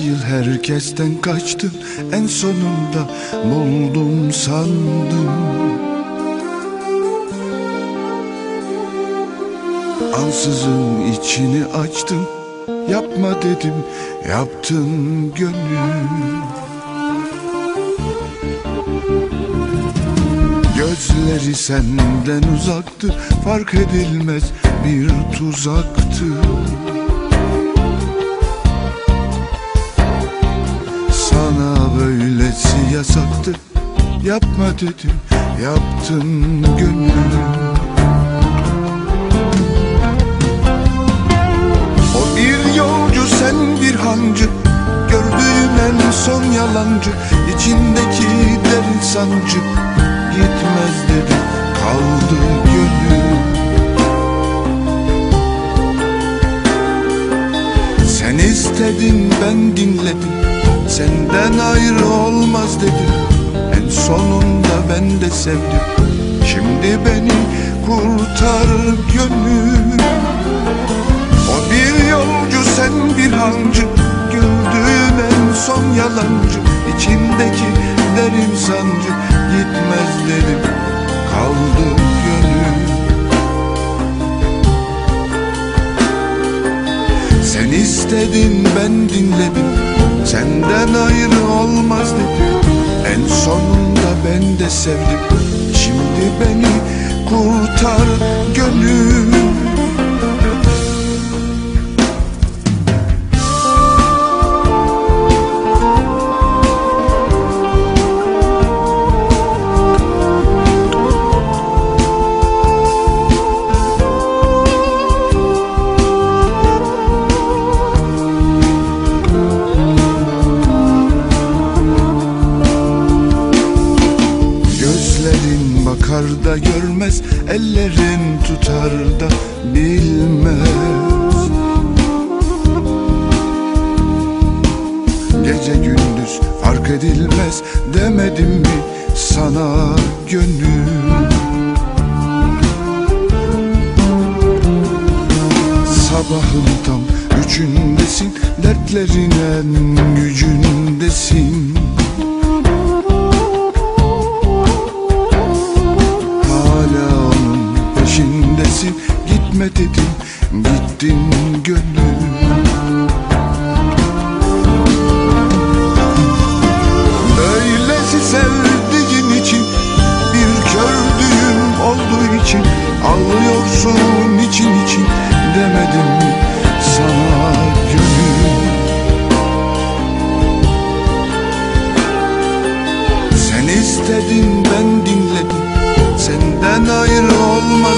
Herkesten kaçtım en sonunda buldum sandım. Ansızın içini açtım. Yapma dedim yaptın gönül Gözleri senden uzaktı. Fark edilmez bir tuzaktı yasaktı Yapma dedim yaptın gönül O bir yolcu sen bir hancı Gördüğün en son yalancı içindeki derin sancı Gitmez dedi kaldı gönül Sen istedin ben dinledim Senden ayrı olmaz dedim. En sonunda ben de sevdim. Şimdi beni kurtar gönül O bir yolcu sen bir hancı. Güldüğüm en son yalancı. İçindeki derin sancı. Gitmez dedim. Kaldı gönül Sen istedin ben dinledim Senden ayrı olmaz dedim. En sonunda ben de sevdim. Şimdi beni kurtar gönül bakar da görmez Ellerin tutar da bilmez. Gece gündüz fark edilmez Demedim mi sana gönül? Sabahın tam üçündesin Dertlerin en gücündesin Gitme dedim gittin gönül Öylesi sevdiğin için Bir kördüğüm olduğu için Ağlıyorsun için için Demedim sana gönül? Sen istedin ben dinledim. Senden ayrı olmaz